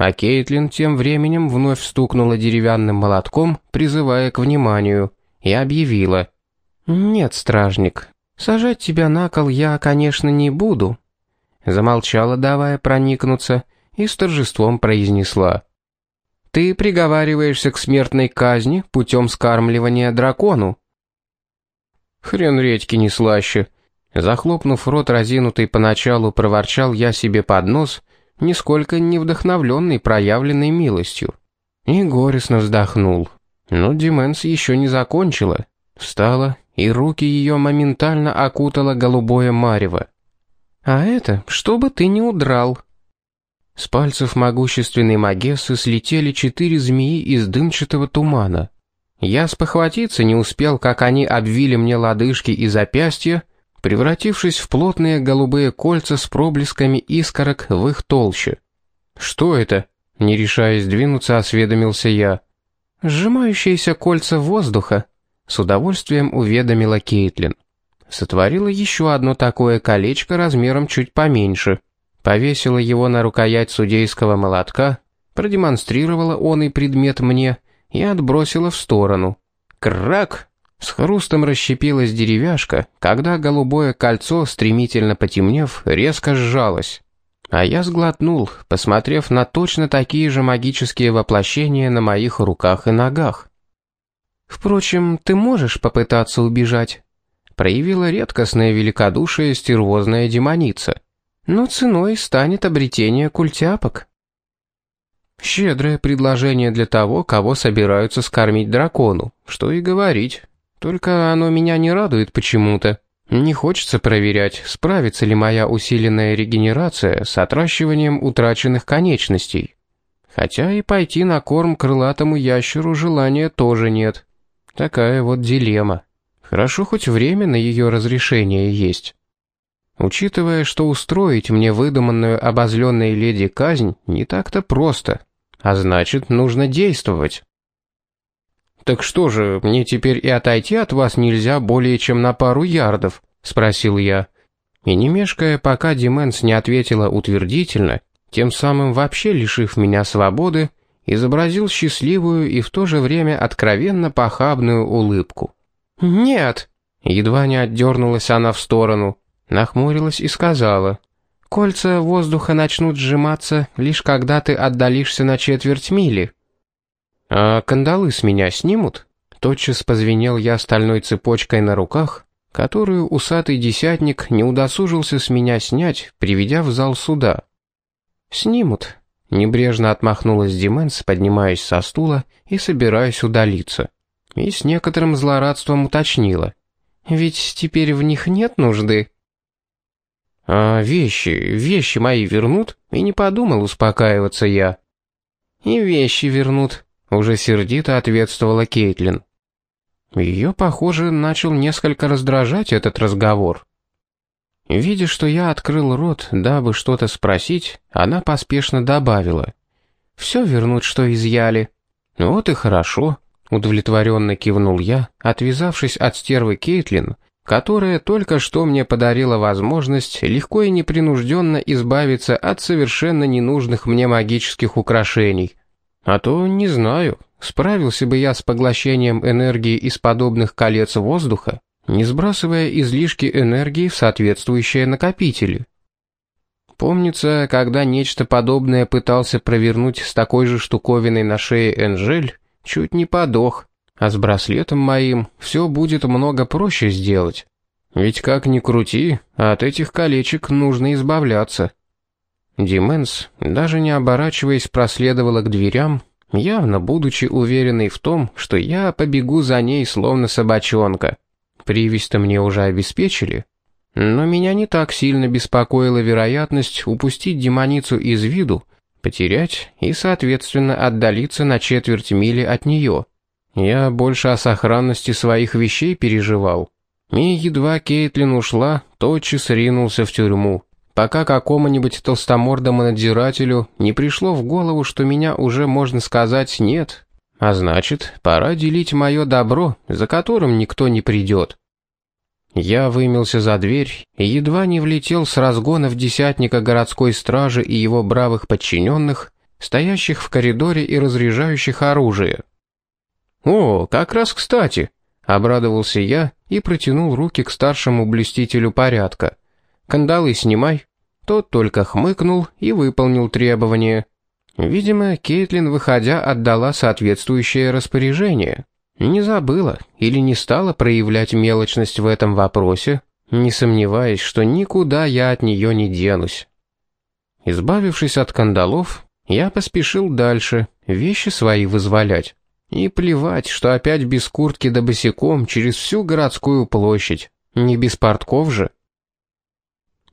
а Кейтлин тем временем вновь стукнула деревянным молотком, призывая к вниманию, и объявила. «Нет, стражник, сажать тебя на кол я, конечно, не буду». Замолчала, давая проникнуться, и с торжеством произнесла. «Ты приговариваешься к смертной казни путем скармливания дракону». «Хрен редьки не слаще», Захлопнув рот разинутый поначалу, проворчал я себе под нос, нисколько не вдохновленный проявленной милостью. И горестно вздохнул. Но Дименс еще не закончила. Встала, и руки ее моментально окутало голубое марево. «А это, чтобы ты не удрал». С пальцев могущественной Магессы слетели четыре змеи из дымчатого тумана. Я спохватиться не успел, как они обвили мне лодыжки и запястья, превратившись в плотные голубые кольца с проблесками искорок в их толще. «Что это?» — не решаясь двинуться, осведомился я. «Сжимающиеся кольца воздуха», — с удовольствием уведомила Кейтлин. Сотворила еще одно такое колечко размером чуть поменьше. Повесила его на рукоять судейского молотка, продемонстрировала он и предмет мне и отбросила в сторону. Крак! С хрустом расщепилась деревяшка, когда голубое кольцо, стремительно потемнев, резко сжалось. А я сглотнул, посмотрев на точно такие же магические воплощения на моих руках и ногах. «Впрочем, ты можешь попытаться убежать», — проявила редкостное великодушие стервозная демоница. «Но ценой станет обретение культяпок». Щедрое предложение для того, кого собираются скормить дракону, что и говорить. Только оно меня не радует почему-то. Не хочется проверять, справится ли моя усиленная регенерация с отращиванием утраченных конечностей. Хотя и пойти на корм крылатому ящеру желания тоже нет. Такая вот дилемма. Хорошо хоть время на ее разрешение есть. Учитывая, что устроить мне выдуманную обозленной леди казнь не так-то просто, а значит, нужно действовать. «Так что же, мне теперь и отойти от вас нельзя более чем на пару ярдов?» — спросил я. И не мешкая, пока Дименс не ответила утвердительно, тем самым вообще лишив меня свободы, изобразил счастливую и в то же время откровенно похабную улыбку. «Нет!» — едва не отдернулась она в сторону, нахмурилась и сказала. «Кольца воздуха начнут сжиматься, лишь когда ты отдалишься на четверть мили». «А кандалы с меня снимут?» Тотчас позвенел я стальной цепочкой на руках, которую усатый десятник не удосужился с меня снять, приведя в зал суда. «Снимут», — небрежно отмахнулась Дименс, поднимаясь со стула и собираясь удалиться. И с некоторым злорадством уточнила. «Ведь теперь в них нет нужды». «А вещи, вещи мои вернут?» И не подумал успокаиваться я. «И вещи вернут», уже сердито ответствовала Кейтлин. Ее, похоже, начал несколько раздражать этот разговор. Видя, что я открыл рот, дабы что-то спросить, она поспешно добавила. «Все вернуть, что изъяли». «Вот и хорошо», — удовлетворенно кивнул я, отвязавшись от стервы Кейтлин, которая только что мне подарила возможность легко и непринужденно избавиться от совершенно ненужных мне магических украшений. А то не знаю, справился бы я с поглощением энергии из подобных колец воздуха, не сбрасывая излишки энергии в соответствующие накопители. Помнится, когда нечто подобное пытался провернуть с такой же штуковиной на шее Энжель, чуть не подох, а с браслетом моим все будет много проще сделать. Ведь как ни крути, от этих колечек нужно избавляться. Дименс, даже не оборачиваясь, проследовала к дверям, явно будучи уверенной в том, что я побегу за ней словно собачонка. Привязь-то мне уже обеспечили. Но меня не так сильно беспокоила вероятность упустить демоницу из виду, потерять и, соответственно, отдалиться на четверть мили от нее. Я больше о сохранности своих вещей переживал. И едва Кейтлин ушла, тотчас ринулся в тюрьму пока какому-нибудь толстомордому надзирателю не пришло в голову, что меня уже, можно сказать, нет. А значит, пора делить мое добро, за которым никто не придет. Я вымился за дверь и едва не влетел с разгона в десятника городской стражи и его бравых подчиненных, стоящих в коридоре и разряжающих оружие. «О, как раз кстати!» — обрадовался я и протянул руки к старшему блюстителю порядка. «Кандалы снимай». Тот только хмыкнул и выполнил требование. Видимо, Кейтлин, выходя, отдала соответствующее распоряжение. Не забыла или не стала проявлять мелочность в этом вопросе, не сомневаясь, что никуда я от нее не денусь. Избавившись от кандалов, я поспешил дальше, вещи свои вызволять. И плевать, что опять без куртки да босиком через всю городскую площадь. Не без портков же.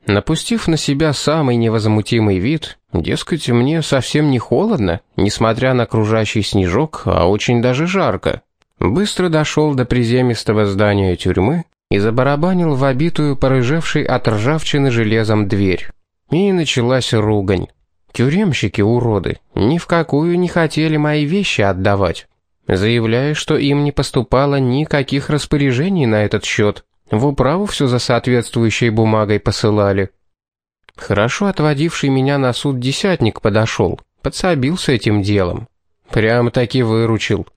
Напустив на себя самый невозмутимый вид, дескать, мне совсем не холодно, несмотря на окружающий снежок, а очень даже жарко. Быстро дошел до приземистого здания тюрьмы и забарабанил в обитую, порыжевшей от ржавчины железом дверь. И началась ругань. Тюремщики-уроды ни в какую не хотели мои вещи отдавать, заявляя, что им не поступало никаких распоряжений на этот счет. В управу все за соответствующей бумагой посылали. Хорошо отводивший меня на суд десятник подошел, подсобил с этим делом. Прямо-таки выручил.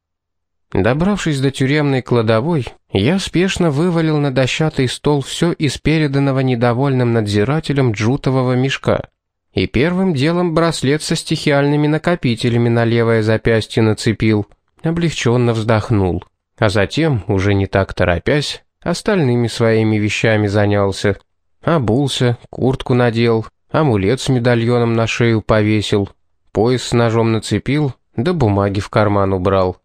Добравшись до тюремной кладовой, я спешно вывалил на дощатый стол все из переданного недовольным надзирателем джутового мешка. И первым делом браслет со стихиальными накопителями на левое запястье нацепил, облегченно вздохнул. А затем, уже не так торопясь, остальными своими вещами занялся. Обулся, куртку надел, амулет с медальоном на шею повесил, пояс с ножом нацепил, да бумаги в карман убрал.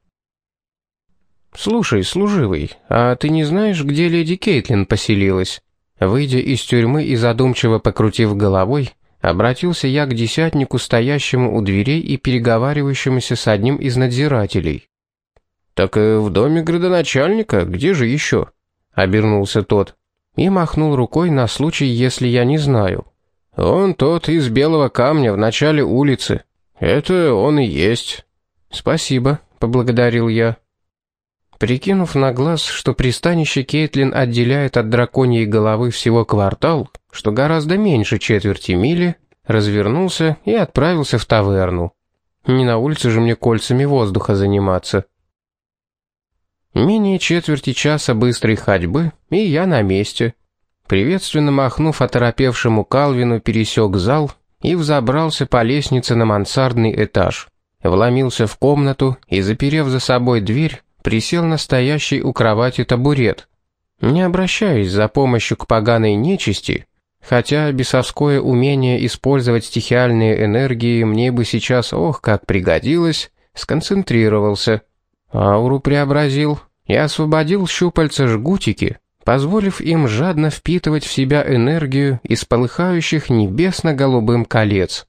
«Слушай, служивый, а ты не знаешь, где леди Кейтлин поселилась?» Выйдя из тюрьмы и задумчиво покрутив головой, обратился я к десятнику, стоящему у дверей и переговаривающемуся с одним из надзирателей. «Так и в доме градоначальника, где же еще?» Обернулся тот и махнул рукой на случай, если я не знаю. Он тот из белого камня в начале улицы. Это он и есть. Спасибо, поблагодарил я. Прикинув на глаз, что пристанище Кейтлин отделяет от драконьей головы всего квартал, что гораздо меньше четверти мили, развернулся и отправился в таверну. Не на улице же мне кольцами воздуха заниматься. Менее четверти часа быстрой ходьбы, и я на месте. Приветственно махнув оторопевшему Калвину, пересек зал и взобрался по лестнице на мансардный этаж. Вломился в комнату и, заперев за собой дверь, присел на стоящий у кровати табурет. Не обращаясь за помощью к поганой нечисти, хотя бесовское умение использовать стихиальные энергии мне бы сейчас ох как пригодилось, сконцентрировался — Ауру преобразил и освободил щупальца жгутики, позволив им жадно впитывать в себя энергию из полыхающих небесно-голубым колец.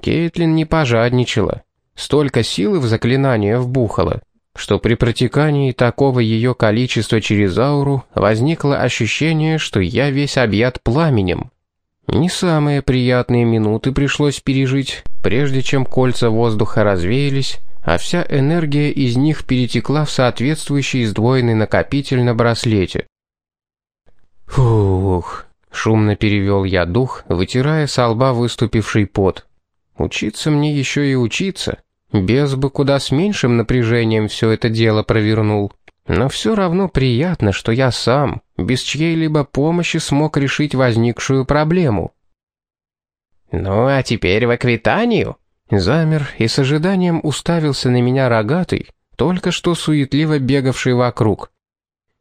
Кейтлин не пожадничала, столько силы в заклинание вбухала, что при протекании такого ее количества через ауру возникло ощущение, что я весь объят пламенем. Не самые приятные минуты пришлось пережить, прежде чем кольца воздуха развеялись, а вся энергия из них перетекла в соответствующий сдвоенный накопитель на браслете. «Фух!» — шумно перевел я дух, вытирая со лба выступивший пот. «Учиться мне еще и учиться. Без бы куда с меньшим напряжением все это дело провернул. Но все равно приятно, что я сам, без чьей-либо помощи смог решить возникшую проблему». «Ну, а теперь в Аквитанию?» Замер и с ожиданием уставился на меня рогатый, только что суетливо бегавший вокруг.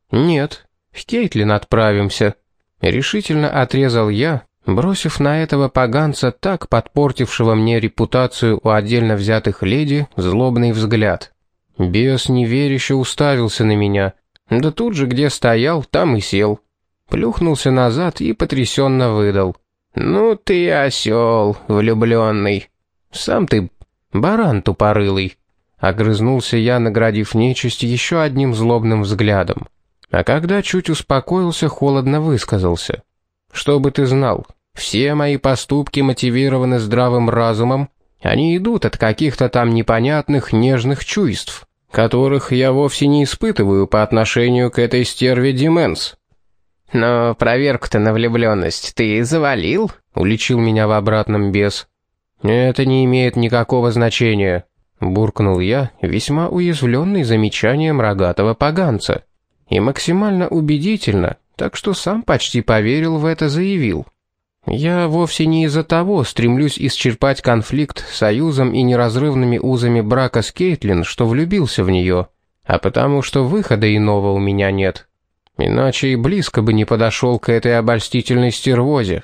«Нет, в Кейтлин отправимся», — решительно отрезал я, бросив на этого поганца, так подпортившего мне репутацию у отдельно взятых леди, злобный взгляд. Бес неверяще уставился на меня, да тут же, где стоял, там и сел. Плюхнулся назад и потрясенно выдал. «Ну ты осел, влюбленный». «Сам ты баран тупорылый», — огрызнулся я, наградив нечисть еще одним злобным взглядом. А когда чуть успокоился, холодно высказался. «Чтобы ты знал, все мои поступки мотивированы здравым разумом, они идут от каких-то там непонятных нежных чувств, которых я вовсе не испытываю по отношению к этой стерве Дименс». «Но проверку-то на влюбленность ты завалил?» — уличил меня в обратном бес. «Это не имеет никакого значения», — буркнул я, весьма уязвленный замечанием рогатого поганца. И максимально убедительно, так что сам почти поверил в это, заявил. «Я вовсе не из-за того стремлюсь исчерпать конфликт союзом и неразрывными узами брака с Кейтлин, что влюбился в нее, а потому что выхода иного у меня нет. Иначе и близко бы не подошел к этой обольстительной стервозе».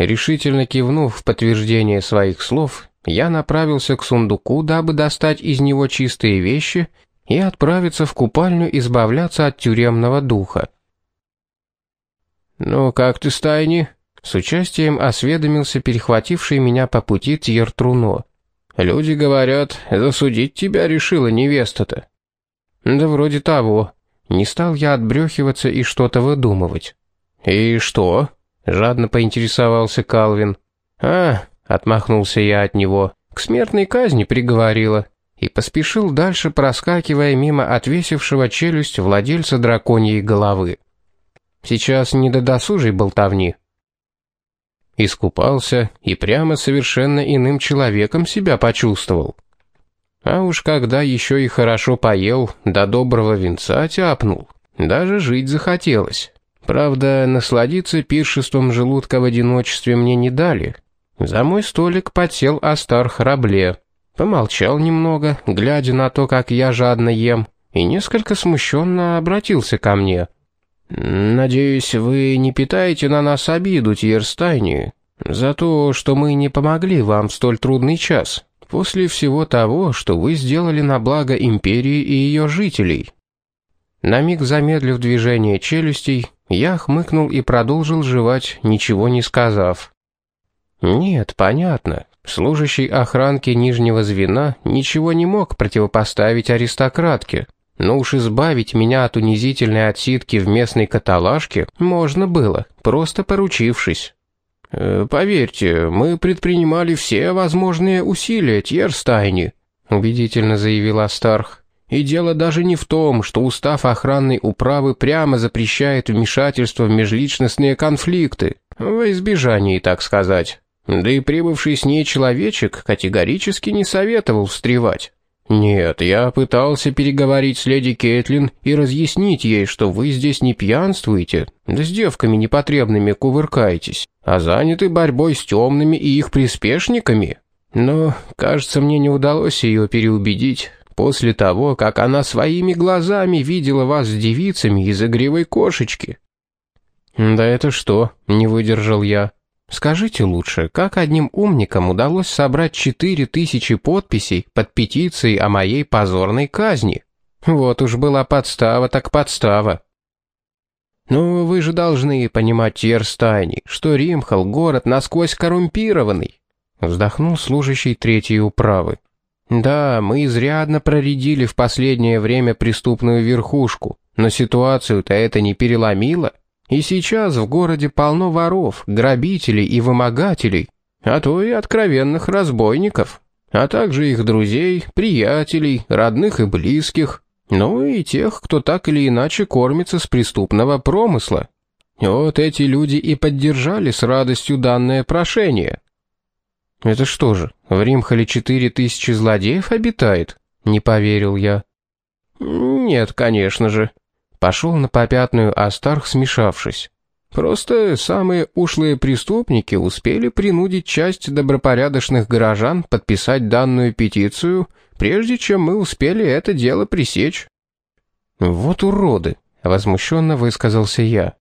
Решительно кивнув в подтверждение своих слов, я направился к сундуку, дабы достать из него чистые вещи и отправиться в купальню избавляться от тюремного духа. «Ну, как ты, Стайни?» С участием осведомился перехвативший меня по пути Тьер Труно. «Люди говорят, засудить тебя решила невеста-то». «Да вроде того. Не стал я отбрехиваться и что-то выдумывать». «И что?» — жадно поинтересовался Калвин. «А», — отмахнулся я от него, — «к смертной казни приговорила» и поспешил дальше, проскакивая мимо отвесившего челюсть владельца драконьей головы. Сейчас не до досужей болтовни. Искупался и прямо совершенно иным человеком себя почувствовал. А уж когда еще и хорошо поел, до доброго венца тяпнул, даже жить захотелось. Правда, насладиться пиршеством желудка в одиночестве мне не дали. За мой столик подсел Астар Храбле. Помолчал немного, глядя на то, как я жадно ем, и несколько смущенно обратился ко мне — «Надеюсь, вы не питаете на нас обиду, Тьерстайни, за то, что мы не помогли вам в столь трудный час, после всего того, что вы сделали на благо империи и ее жителей». На миг замедлив движение челюстей, я хмыкнул и продолжил жевать, ничего не сказав. «Нет, понятно. Служащий охранки нижнего звена ничего не мог противопоставить аристократке». Но уж избавить меня от унизительной отсидки в местной каталажке можно было, просто поручившись. «Э, «Поверьте, мы предпринимали все возможные усилия, Тьерстайни», убедительно заявил Астарх. «И дело даже не в том, что устав охранной управы прямо запрещает вмешательство в межличностные конфликты, во избежании, так сказать. Да и прибывший с ней человечек категорически не советовал встревать. «Нет, я пытался переговорить с леди Кэтлин и разъяснить ей, что вы здесь не пьянствуете, да с девками непотребными кувыркаетесь, а заняты борьбой с темными и их приспешниками. Но, кажется, мне не удалось ее переубедить после того, как она своими глазами видела вас с девицами из игривой кошечки». «Да это что?» — не выдержал я. Скажите лучше, как одним умникам удалось собрать четыре тысячи подписей под петицией о моей позорной казни? Вот уж была подстава так подстава. Ну, вы же должны понимать, Терстайни, что Римхал — город насквозь коррумпированный. Вздохнул служащий третьей управы. Да, мы изрядно проредили в последнее время преступную верхушку, но ситуацию-то это не переломило. И сейчас в городе полно воров, грабителей и вымогателей, а то и откровенных разбойников, а также их друзей, приятелей, родных и близких, ну и тех, кто так или иначе кормится с преступного промысла. Вот эти люди и поддержали с радостью данное прошение. «Это что же, в Римхале четыре тысячи злодеев обитает?» — не поверил я. «Нет, конечно же», Пошел на попятную Астарх, смешавшись. Просто самые ушлые преступники успели принудить часть добропорядочных горожан подписать данную петицию, прежде чем мы успели это дело пресечь. «Вот уроды!» — возмущенно высказался я.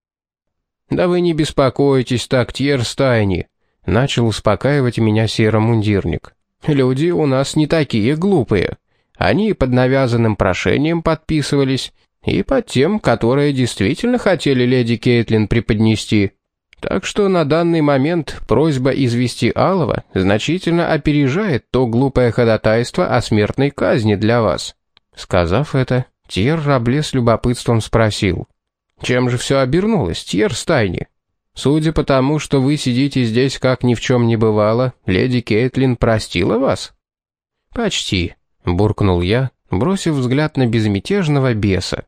«Да вы не беспокойтесь так, Тьерстайни!» — начал успокаивать меня серомундирник. «Люди у нас не такие глупые. Они под навязанным прошением подписывались, и под тем, которые действительно хотели леди Кейтлин преподнести. Так что на данный момент просьба извести Алова значительно опережает то глупое ходатайство о смертной казни для вас. Сказав это, Тьер Рабле с любопытством спросил. «Чем же все обернулось, Тьер Стайни? Судя по тому, что вы сидите здесь как ни в чем не бывало, леди Кейтлин простила вас?» «Почти», — буркнул я, бросив взгляд на безмятежного беса.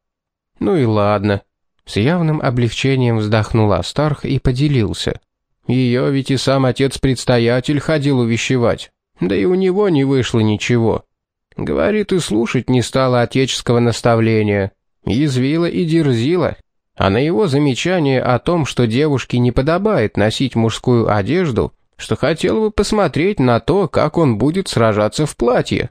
«Ну и ладно». С явным облегчением вздохнул Астарх и поделился. Ее ведь и сам отец-предстоятель ходил увещевать. Да и у него не вышло ничего. Говорит, и слушать не стало отеческого наставления. Язвила и дерзила. А на его замечание о том, что девушке не подобает носить мужскую одежду, что хотела бы посмотреть на то, как он будет сражаться в платье.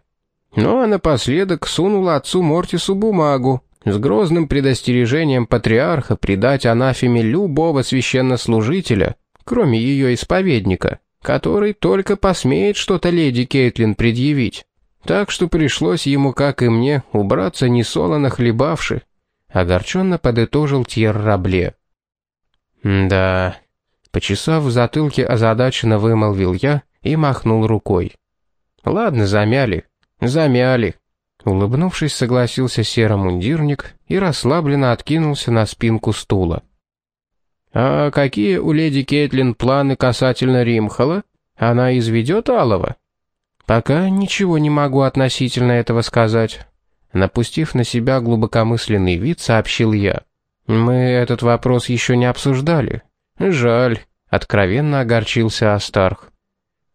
Ну а напоследок сунула отцу Мортису бумагу с грозным предостережением патриарха предать анафеме любого священнослужителя, кроме ее исповедника, который только посмеет что-то леди Кейтлин предъявить. Так что пришлось ему, как и мне, убраться несолоно хлебавши. Огорченно подытожил Тьер Рабле. «Да...» Почесав в затылке озадаченно вымолвил я и махнул рукой. «Ладно, замяли. Замяли». Улыбнувшись, согласился серомундирник и расслабленно откинулся на спинку стула. «А какие у леди Кейтлин планы касательно Римхала? Она изведет Алова?» «Пока ничего не могу относительно этого сказать». Напустив на себя глубокомысленный вид, сообщил я. «Мы этот вопрос еще не обсуждали. Жаль», — откровенно огорчился Астарх.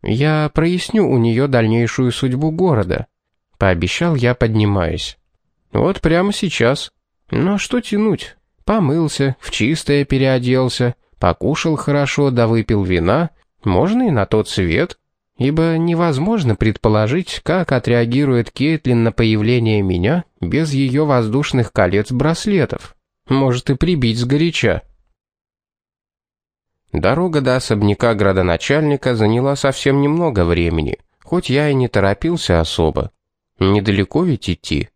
«Я проясню у нее дальнейшую судьбу города», — пообещал я, поднимаясь. «Вот прямо сейчас. Но что тянуть? Помылся, в чистое переоделся, покушал хорошо да выпил вина, можно и на тот свет» ибо невозможно предположить, как отреагирует Кейтлин на появление меня без ее воздушных колец-браслетов. Может и прибить сгоряча. Дорога до особняка градоначальника заняла совсем немного времени, хоть я и не торопился особо. Недалеко ведь идти.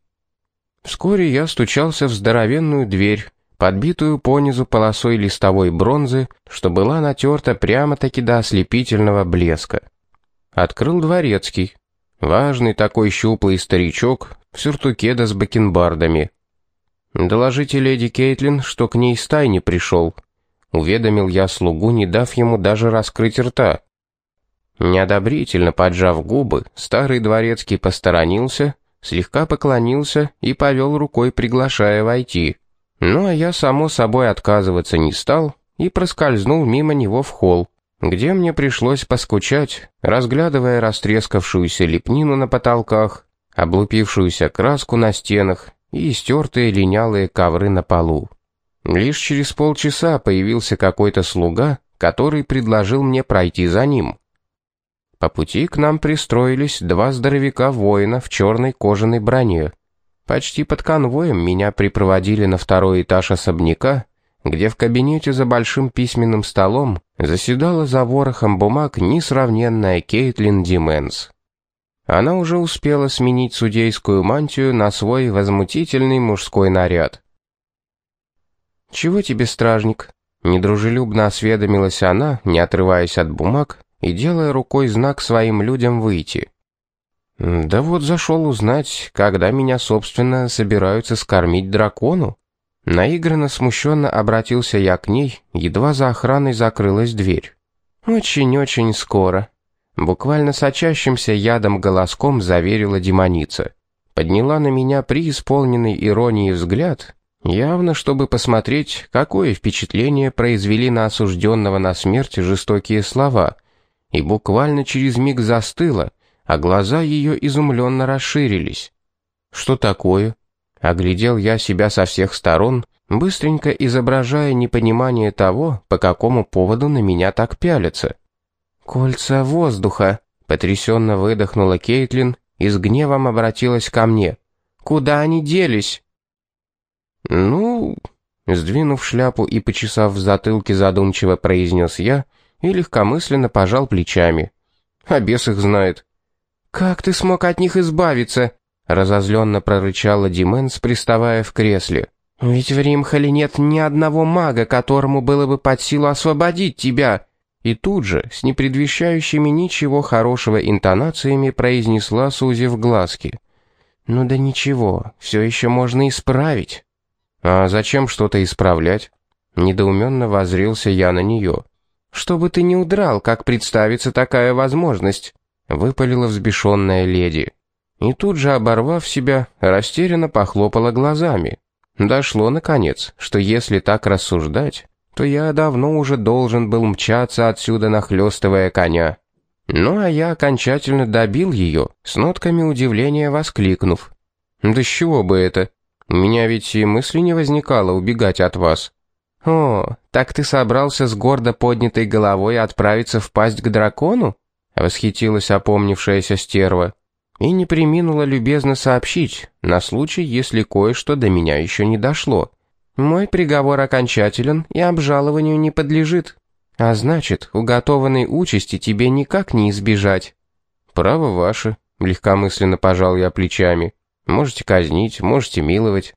Вскоре я стучался в здоровенную дверь, подбитую понизу полосой листовой бронзы, что была натерта прямо-таки до ослепительного блеска. Открыл дворецкий. Важный такой щуплый старичок в сюртуке да с бакенбардами. «Доложите леди Кейтлин, что к ней стай не пришел», — уведомил я слугу, не дав ему даже раскрыть рта. Неодобрительно поджав губы, старый дворецкий посторонился, слегка поклонился и повел рукой, приглашая войти. Ну а я, само собой, отказываться не стал и проскользнул мимо него в холл, где мне пришлось поскучать, разглядывая растрескавшуюся лепнину на потолках, облупившуюся краску на стенах и истертые линялые ковры на полу. Лишь через полчаса появился какой-то слуга, который предложил мне пройти за ним. По пути к нам пристроились два здоровяка-воина в черной кожаной броне. Почти под конвоем меня припроводили на второй этаж особняка, где в кабинете за большим письменным столом заседала за ворохом бумаг несравненная Кейтлин Дименс. Она уже успела сменить судейскую мантию на свой возмутительный мужской наряд. «Чего тебе, стражник?» Недружелюбно осведомилась она, не отрываясь от бумаг и делая рукой знак своим людям выйти. «Да вот зашел узнать, когда меня, собственно, собираются скормить дракону», Наигранно смущенно обратился я к ней, едва за охраной закрылась дверь. «Очень-очень скоро», — буквально сочащимся ядом голоском заверила демоница. Подняла на меня преисполненный иронии взгляд, явно чтобы посмотреть, какое впечатление произвели на осужденного на смерть жестокие слова, и буквально через миг застыла, а глаза ее изумленно расширились. «Что такое?» Оглядел я себя со всех сторон, быстренько изображая непонимание того, по какому поводу на меня так пялятся. «Кольца воздуха!» — потрясенно выдохнула Кейтлин и с гневом обратилась ко мне. «Куда они делись?» «Ну...» — сдвинув шляпу и почесав в затылке задумчиво произнес я и легкомысленно пожал плечами. «А бес их знает». «Как ты смог от них избавиться?» Разозленно прорычала Дименс, приставая в кресле. «Ведь в Римхале нет ни одного мага, которому было бы под силу освободить тебя!» И тут же, с непредвещающими ничего хорошего интонациями, произнесла Сузи в глазки. «Ну да ничего, все еще можно исправить». «А зачем что-то исправлять?» Недоуменно возрился я на нее. «Чтобы ты не удрал, как представится такая возможность», — выпалила взбешенная леди и тут же, оборвав себя, растерянно похлопала глазами. Дошло, наконец, что если так рассуждать, то я давно уже должен был мчаться отсюда, нахлёстывая коня. Ну а я окончательно добил ее, с нотками удивления воскликнув. «Да с чего бы это? У меня ведь и мысли не возникало убегать от вас». «О, так ты собрался с гордо поднятой головой отправиться в пасть к дракону?» — восхитилась опомнившаяся стерва. И не приминула любезно сообщить, на случай, если кое-что до меня еще не дошло. «Мой приговор окончателен и обжалованию не подлежит. А значит, уготованной участи тебе никак не избежать». «Право ваше», — легкомысленно пожал я плечами. «Можете казнить, можете миловать».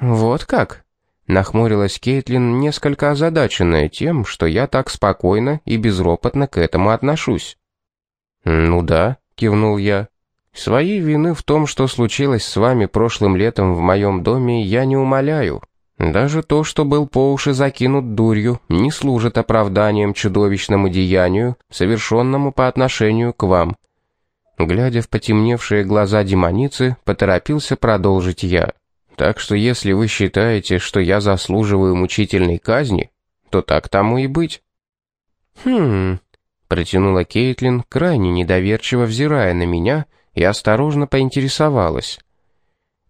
«Вот как?» Нахмурилась Кейтлин, несколько озадаченная тем, что я так спокойно и безропотно к этому отношусь. «Ну да», — кивнул я. «Своей вины в том, что случилось с вами прошлым летом в моем доме, я не умоляю. Даже то, что был по уши закинут дурью, не служит оправданием чудовищному деянию, совершенному по отношению к вам». Глядя в потемневшие глаза демоницы, поторопился продолжить я. Так что если вы считаете, что я заслуживаю мучительной казни, то так тому и быть». «Хм...» — протянула Кейтлин, крайне недоверчиво взирая на меня, и осторожно поинтересовалась.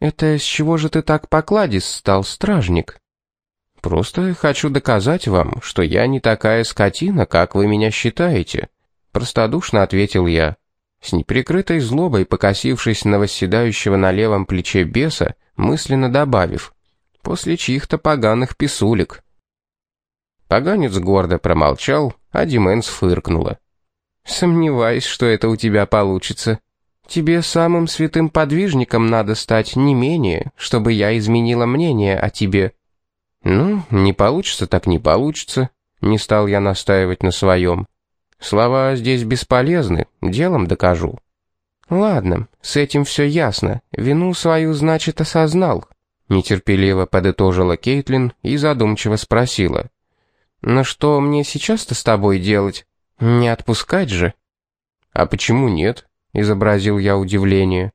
«Это с чего же ты так покладист стал, стражник?» «Просто хочу доказать вам, что я не такая скотина, как вы меня считаете», — простодушно ответил я. С неприкрытой злобой, покосившись на восседающего на левом плече беса, мысленно добавив «после чьих-то поганых писулек». Поганец гордо промолчал, а Дименс фыркнула. «Сомневаюсь, что это у тебя получится. Тебе самым святым подвижником надо стать не менее, чтобы я изменила мнение о тебе». «Ну, не получится так не получится», — не стал я настаивать на своем. «Слова здесь бесполезны, делом докажу». «Ладно, с этим все ясно. Вину свою, значит, осознал». Нетерпеливо подытожила Кейтлин и задумчиво спросила. «Но что мне сейчас-то с тобой делать? Не отпускать же?» «А почему нет?» — изобразил я удивление.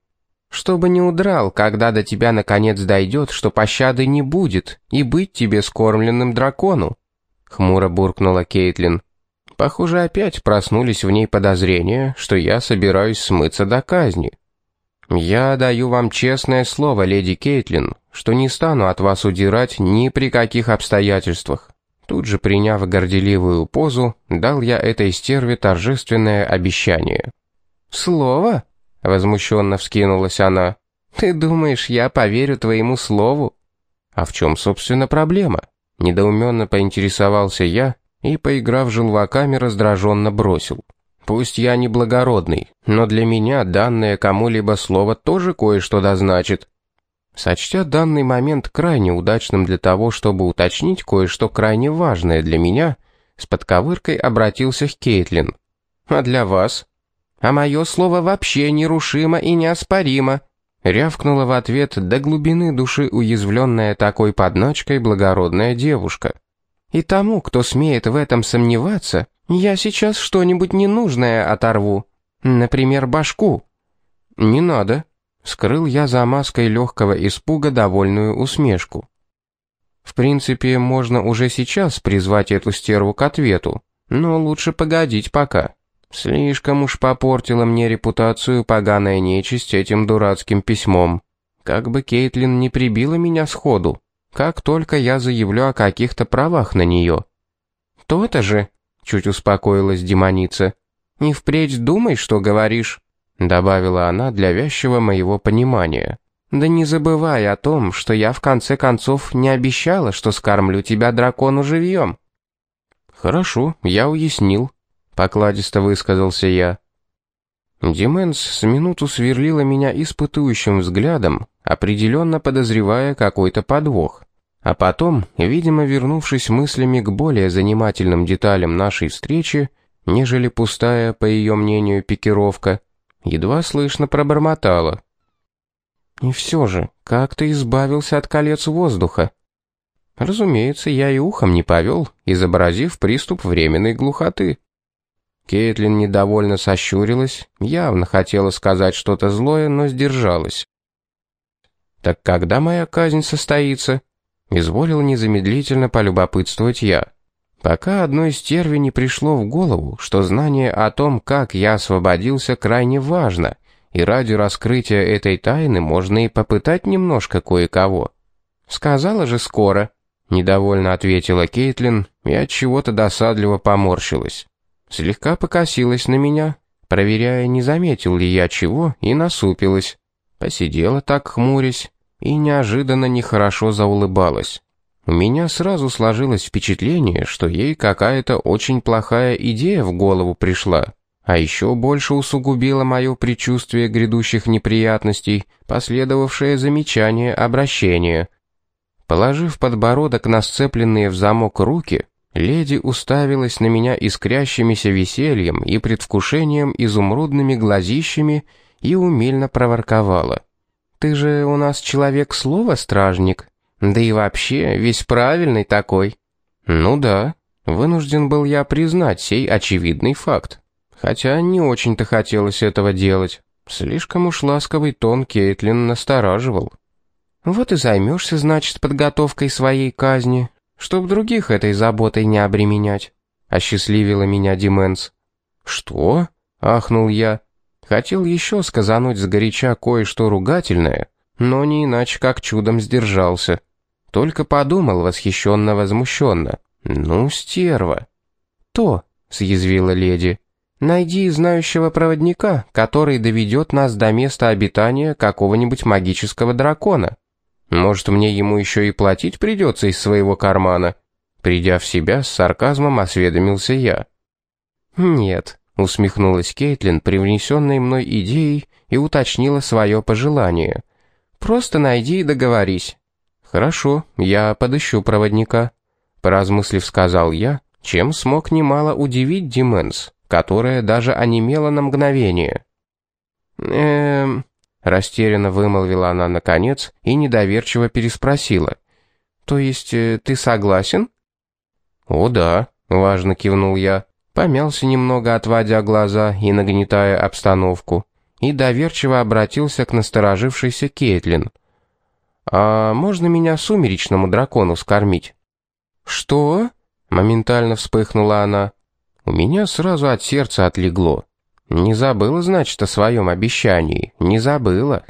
«Чтобы не удрал, когда до тебя наконец дойдет, что пощады не будет, и быть тебе скормленным дракону», — хмуро буркнула Кейтлин. Похоже, опять проснулись в ней подозрения, что я собираюсь смыться до казни. Я даю вам честное слово, леди Кейтлин, что не стану от вас удирать ни при каких обстоятельствах. Тут же, приняв горделивую позу, дал я этой стерве торжественное обещание. «Слово?» — возмущенно вскинулась она. «Ты думаешь, я поверю твоему слову?» «А в чем, собственно, проблема?» Недоуменно поинтересовался я, и, поиграв желваками, раздраженно бросил. «Пусть я не благородный, но для меня данное кому-либо слово тоже кое-что дозначит». Сочтя данный момент крайне удачным для того, чтобы уточнить кое-что крайне важное для меня, с подковыркой обратился к Кейтлин. «А для вас?» «А мое слово вообще нерушимо и неоспоримо», рявкнула в ответ до глубины души уязвленная такой подначкой благородная девушка. И тому, кто смеет в этом сомневаться, я сейчас что-нибудь ненужное оторву. Например, башку. Не надо. Скрыл я за маской легкого испуга довольную усмешку. В принципе, можно уже сейчас призвать эту стерву к ответу, но лучше погодить пока. Слишком уж попортила мне репутацию поганая нечисть этим дурацким письмом. Как бы Кейтлин не прибила меня сходу как только я заявлю о каких-то правах на нее. То-то же, чуть успокоилась демоница. Не впредь думай, что говоришь, добавила она для вязчего моего понимания. Да не забывай о том, что я в конце концов не обещала, что скормлю тебя дракону живьем. Хорошо, я уяснил, покладисто высказался я. Дименс с минуту сверлила меня испытующим взглядом, определенно подозревая какой-то подвох. А потом, видимо, вернувшись мыслями к более занимательным деталям нашей встречи, нежели пустая, по ее мнению, пикировка, едва слышно пробормотала. «И все же, как ты избавился от колец воздуха?» Разумеется, я и ухом не повел, изобразив приступ временной глухоты. Кейтлин недовольно сощурилась, явно хотела сказать что-то злое, но сдержалась. «Так когда моя казнь состоится?» Изволил незамедлительно полюбопытствовать я. Пока одной стерве не пришло в голову, что знание о том, как я освободился, крайне важно, и ради раскрытия этой тайны можно и попытать немножко кое-кого. Сказала же скоро, недовольно ответила Кейтлин и от чего-то досадливо поморщилась. Слегка покосилась на меня, проверяя, не заметил ли я чего, и насупилась. Посидела так хмурясь и неожиданно нехорошо заулыбалась. У меня сразу сложилось впечатление, что ей какая-то очень плохая идея в голову пришла, а еще больше усугубило мое предчувствие грядущих неприятностей, последовавшее замечание обращения. Положив подбородок на сцепленные в замок руки, леди уставилась на меня искрящимися весельем и предвкушением изумрудными глазищами и умильно проворковала. «Ты же у нас человек слова, стражник?» Да и вообще, весь правильный такой. Ну да, вынужден был я признать сей очевидный факт. Хотя не очень-то хотелось этого делать. Слишком уж ласковый тон Кейтлин настораживал. Вот и займешься, значит, подготовкой своей казни, чтоб других этой заботой не обременять. Осчастливила меня Дименс. Что? Ахнул я. Хотел еще сказануть сгоряча кое-что ругательное, но не иначе как чудом сдержался. Только подумал восхищенно-возмущенно. «Ну, стерва!» «То», — съязвила леди, — «найди знающего проводника, который доведет нас до места обитания какого-нибудь магического дракона. Может, мне ему еще и платить придется из своего кармана?» Придя в себя, с сарказмом осведомился я. «Нет», — усмехнулась Кейтлин, привнесенной мной идеей, и уточнила свое пожелание. «Просто найди и договорись. «Хорошо, я подыщу проводника», — поразмыслив сказал я, чем смог немало удивить Дименс, которая даже онемела на мгновение. «Эм...» — растерянно вымолвила она наконец и недоверчиво переспросила. «То есть э, ты согласен?» «О да», — важно кивнул я, помялся немного, отводя глаза и нагнетая обстановку, и доверчиво обратился к насторожившейся Кейтлин — «А можно меня сумеречному дракону скормить?» «Что?» — моментально вспыхнула она. У меня сразу от сердца отлегло. Не забыла, значит, о своем обещании, не забыла.